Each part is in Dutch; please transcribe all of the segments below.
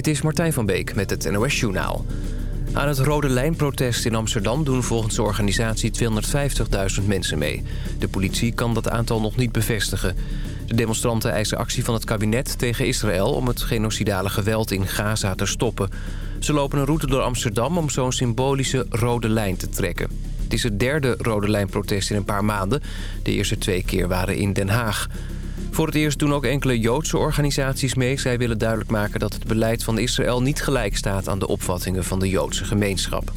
Dit is Martijn van Beek met het NOS Journaal. Aan het Rode Lijnprotest in Amsterdam doen volgens de organisatie 250.000 mensen mee. De politie kan dat aantal nog niet bevestigen. De demonstranten eisen actie van het kabinet tegen Israël... om het genocidale geweld in Gaza te stoppen. Ze lopen een route door Amsterdam om zo'n symbolische rode lijn te trekken. Het is het derde Rode Lijnprotest in een paar maanden. De eerste twee keer waren in Den Haag. Voor het eerst doen ook enkele Joodse organisaties mee. Zij willen duidelijk maken dat het beleid van Israël niet gelijk staat... aan de opvattingen van de Joodse gemeenschap.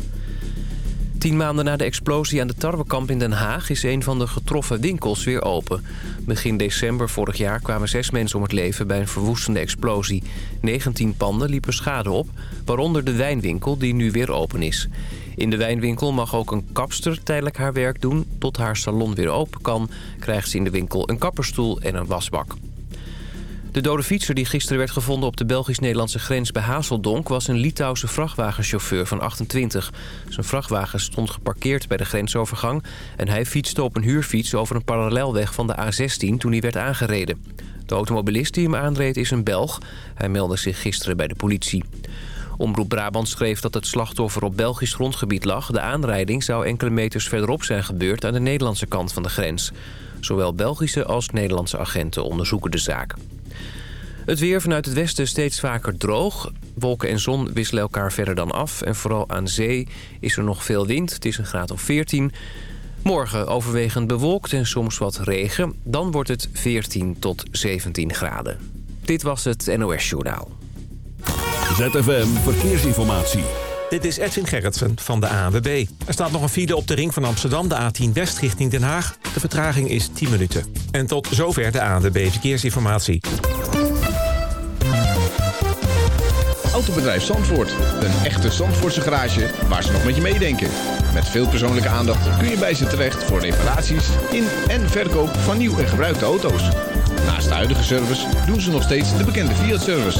Tien maanden na de explosie aan de tarwekamp in Den Haag... is een van de getroffen winkels weer open. Begin december vorig jaar kwamen zes mensen om het leven... bij een verwoestende explosie. 19 panden liepen schade op, waaronder de wijnwinkel die nu weer open is. In de wijnwinkel mag ook een kapster tijdelijk haar werk doen. Tot haar salon weer open kan, krijgt ze in de winkel een kapperstoel en een wasbak. De dode fietser die gisteren werd gevonden op de Belgisch-Nederlandse grens bij Hazeldonk... was een Litouwse vrachtwagenchauffeur van 28. Zijn vrachtwagen stond geparkeerd bij de grensovergang... en hij fietste op een huurfiets over een parallelweg van de A16 toen hij werd aangereden. De automobilist die hem aanreed is een Belg. Hij meldde zich gisteren bij de politie. Omroep Brabant schreef dat het slachtoffer op Belgisch grondgebied lag. De aanrijding zou enkele meters verderop zijn gebeurd aan de Nederlandse kant van de grens. Zowel Belgische als Nederlandse agenten onderzoeken de zaak. Het weer vanuit het westen steeds vaker droog. Wolken en zon wisselen elkaar verder dan af. En vooral aan zee is er nog veel wind. Het is een graad of 14. Morgen overwegend bewolkt en soms wat regen. Dan wordt het 14 tot 17 graden. Dit was het NOS Journaal. ZFM Verkeersinformatie. Dit is Edwin Gerritsen van de ANWB. Er staat nog een file op de ring van Amsterdam, de A10 West richting Den Haag. De vertraging is 10 minuten. En tot zover de ANWB Verkeersinformatie. Autobedrijf Zandvoort. Een echte Zandvoortse garage waar ze nog met je meedenken. Met veel persoonlijke aandacht kun je bij ze terecht voor reparaties in en verkoop van nieuw en gebruikte auto's. Naast de huidige service doen ze nog steeds de bekende Fiat-service.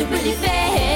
you really?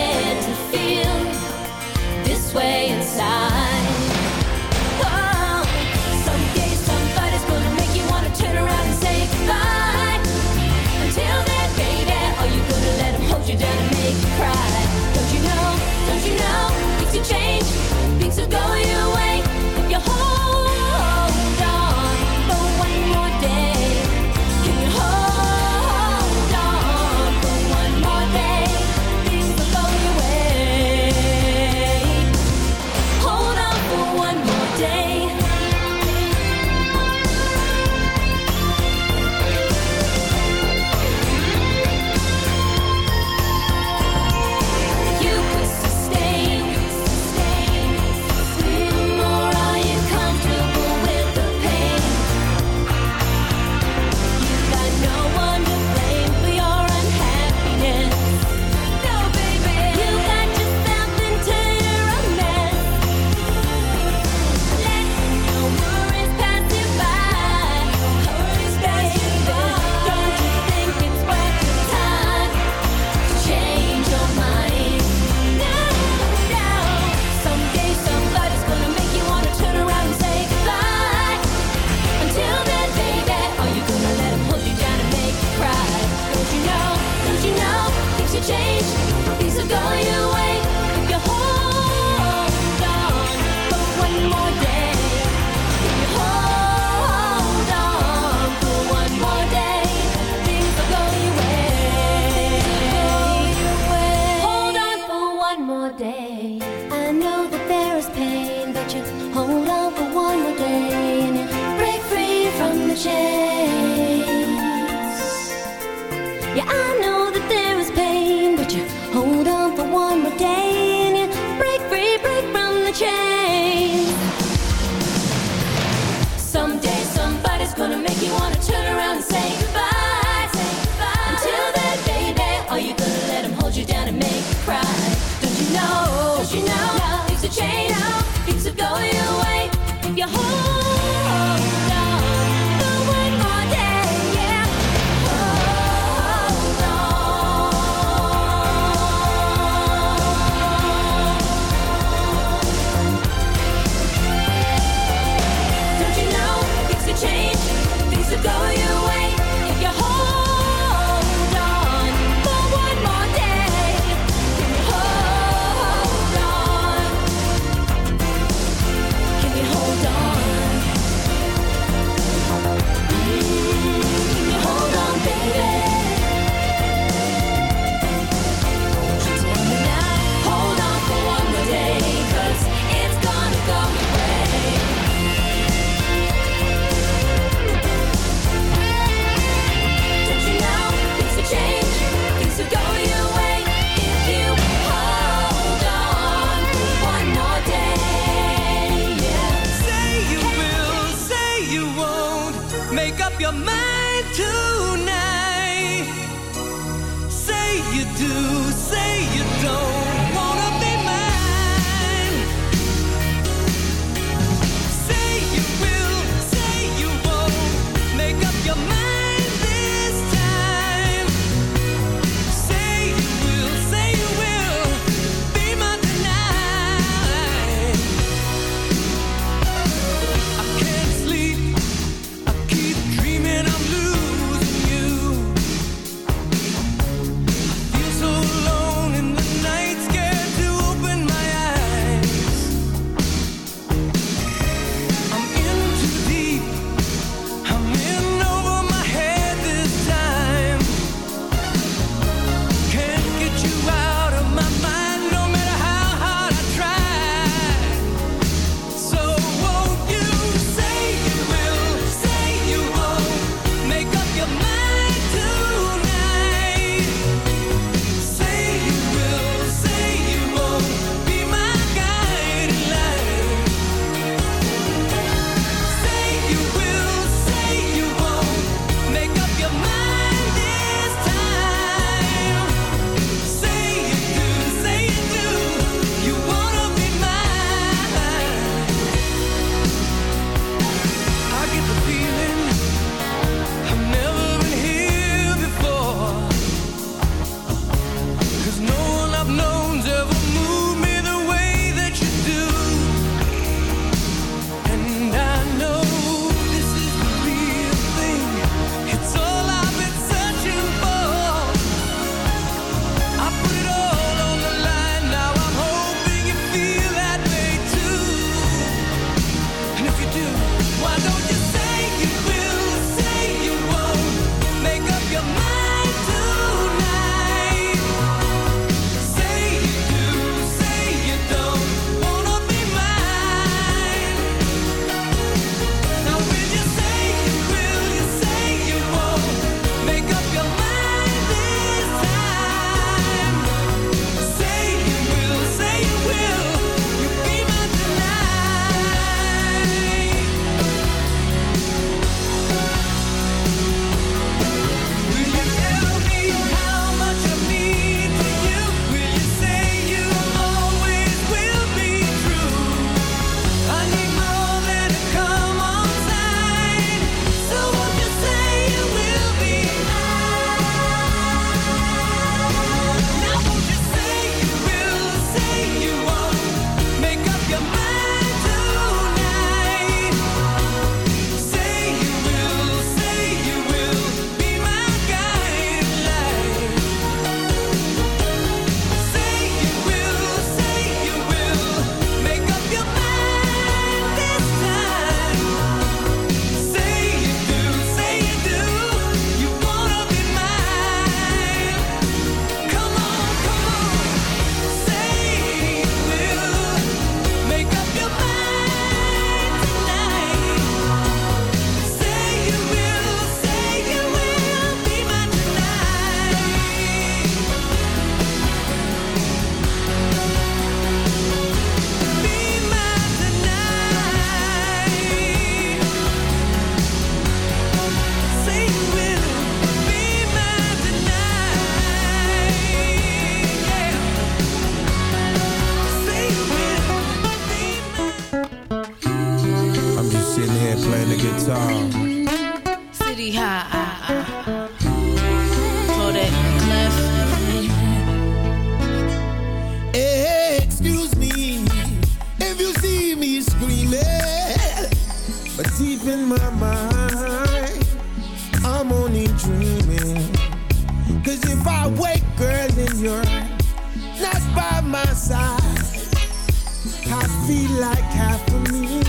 Like half of me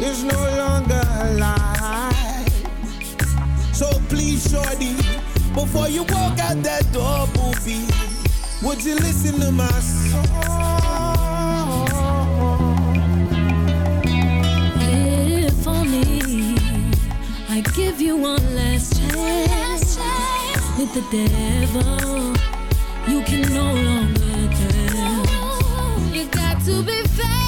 is no longer alive. So please, shorty, before you walk out that door, booby, would you listen to my song? If only I give you one last chance with the devil, you can no longer dance. You got to be faithful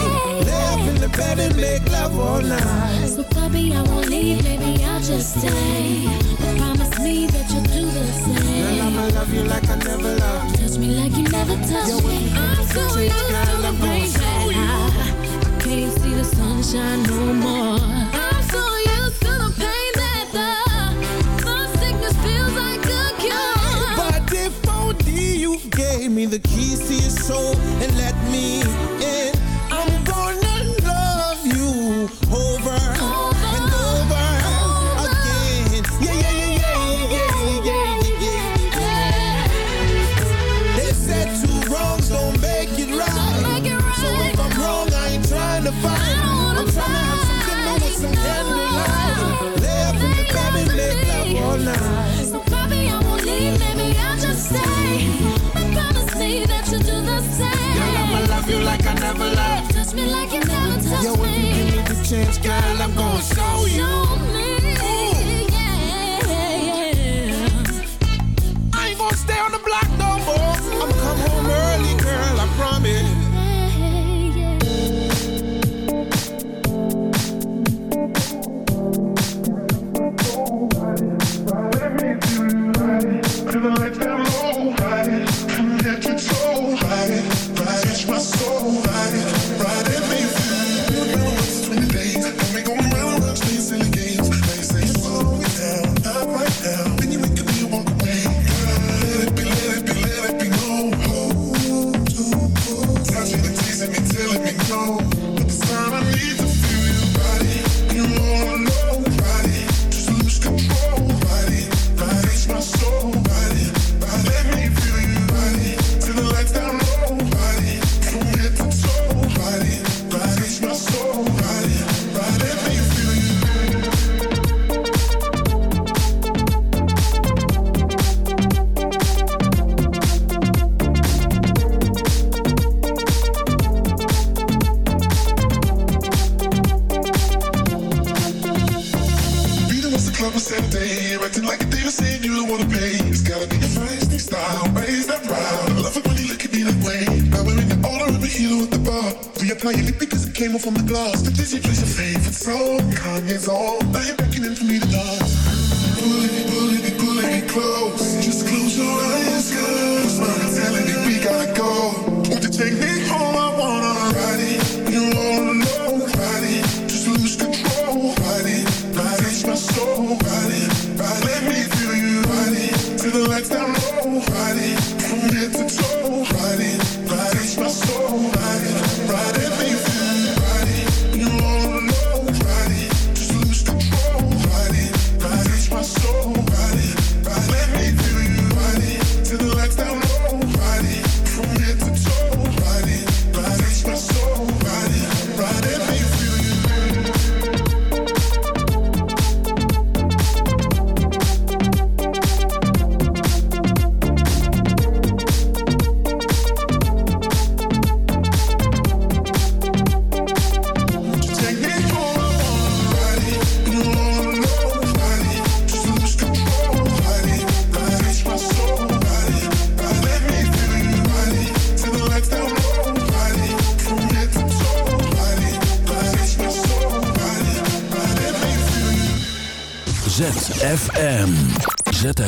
Bed and make love all night. So, puppy, I won't leave, maybe I'll just stay. But promise me that you'll do the Girl, same. I'ma love you like I never loved. Touch me like you never touched me. I'm used to the rain. I can't see the sunshine no more. I'm so used to the pain that the, the sickness feels like a cure. But if only you gave me the keys to your soul and let me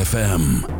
ZFM.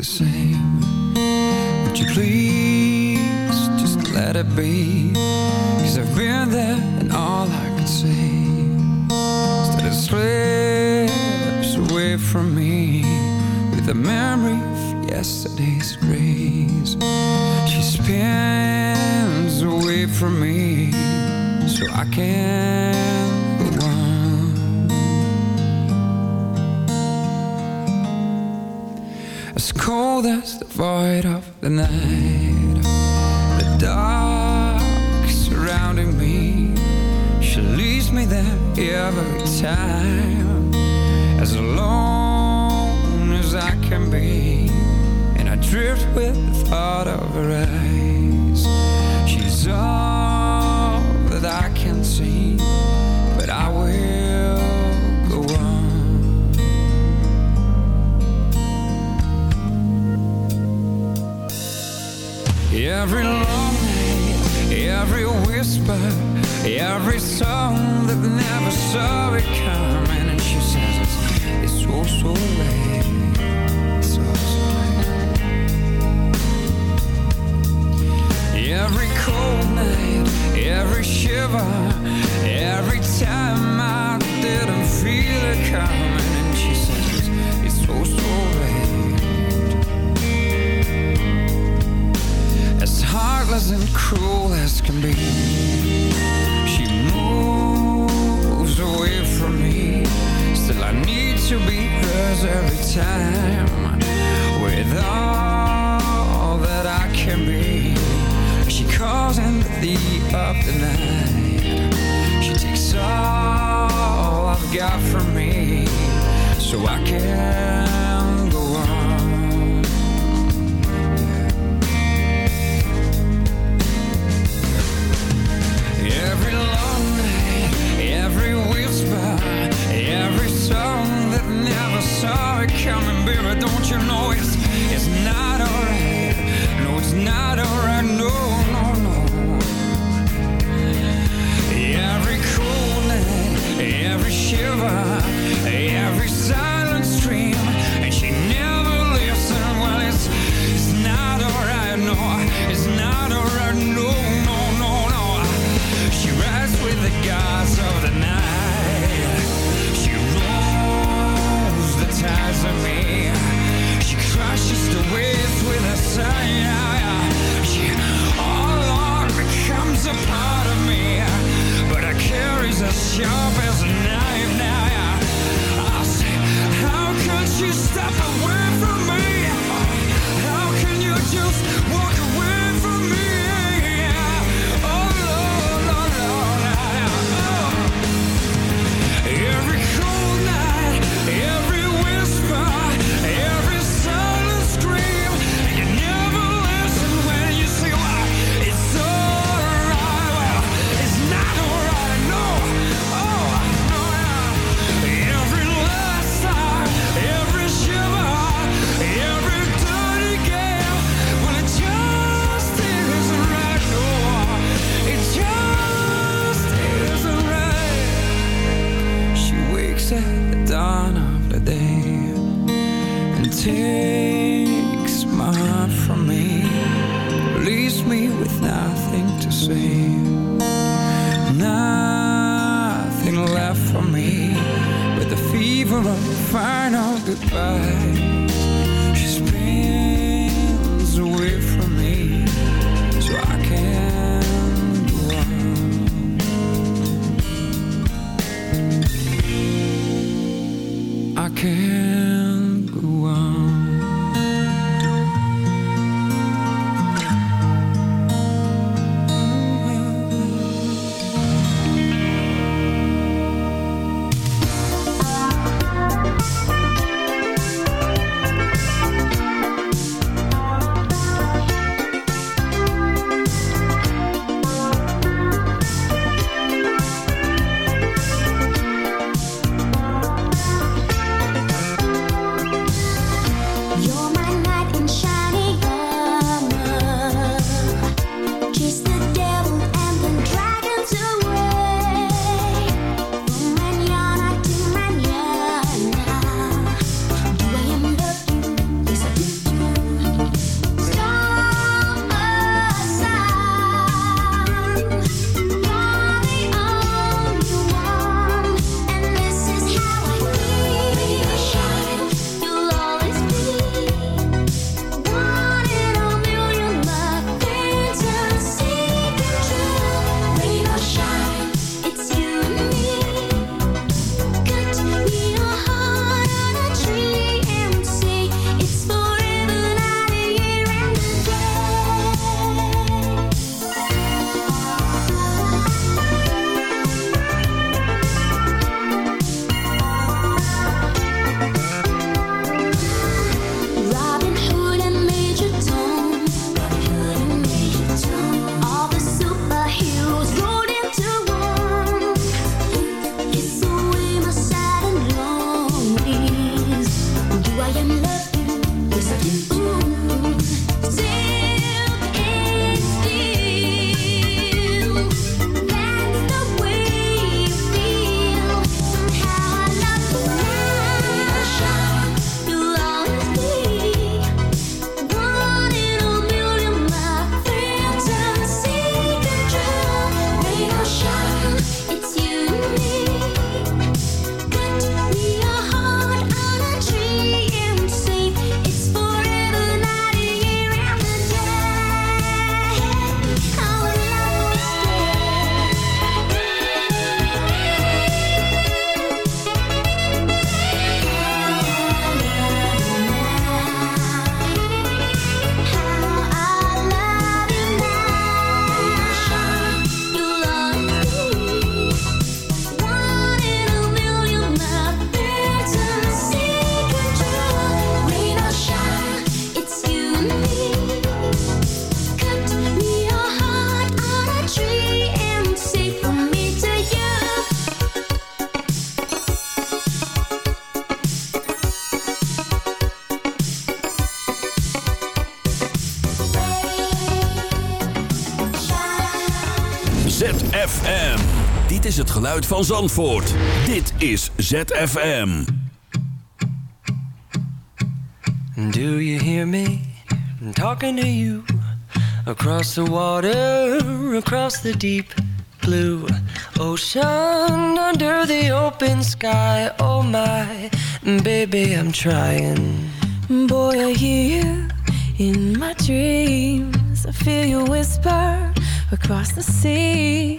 the same. Would you please just let it be? can be is het geluid van Zandvoort. Dit is ZFM. Do you hear me I'm talking to you across the water, across the deep blue ocean, under the open sky? Oh my, baby, I'm trying. Boy, I hear you in my dreams. I feel you whisper across the sea.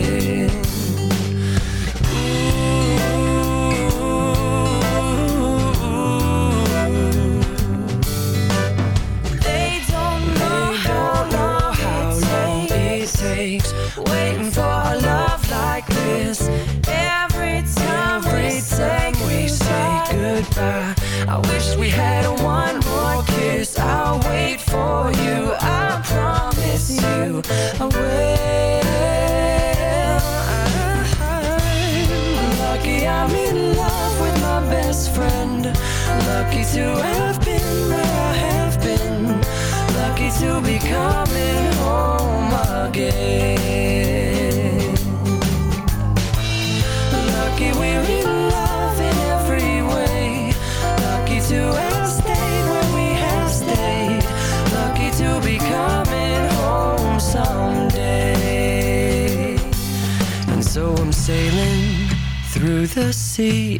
Waiting for a love like this. Every time we Every time we say goodbye, I wish we had one more kiss. I'll wait for you. I promise you, I will. I'm lucky I'm in love with my best friend. Lucky to have been where I have been. Lucky to be coming home see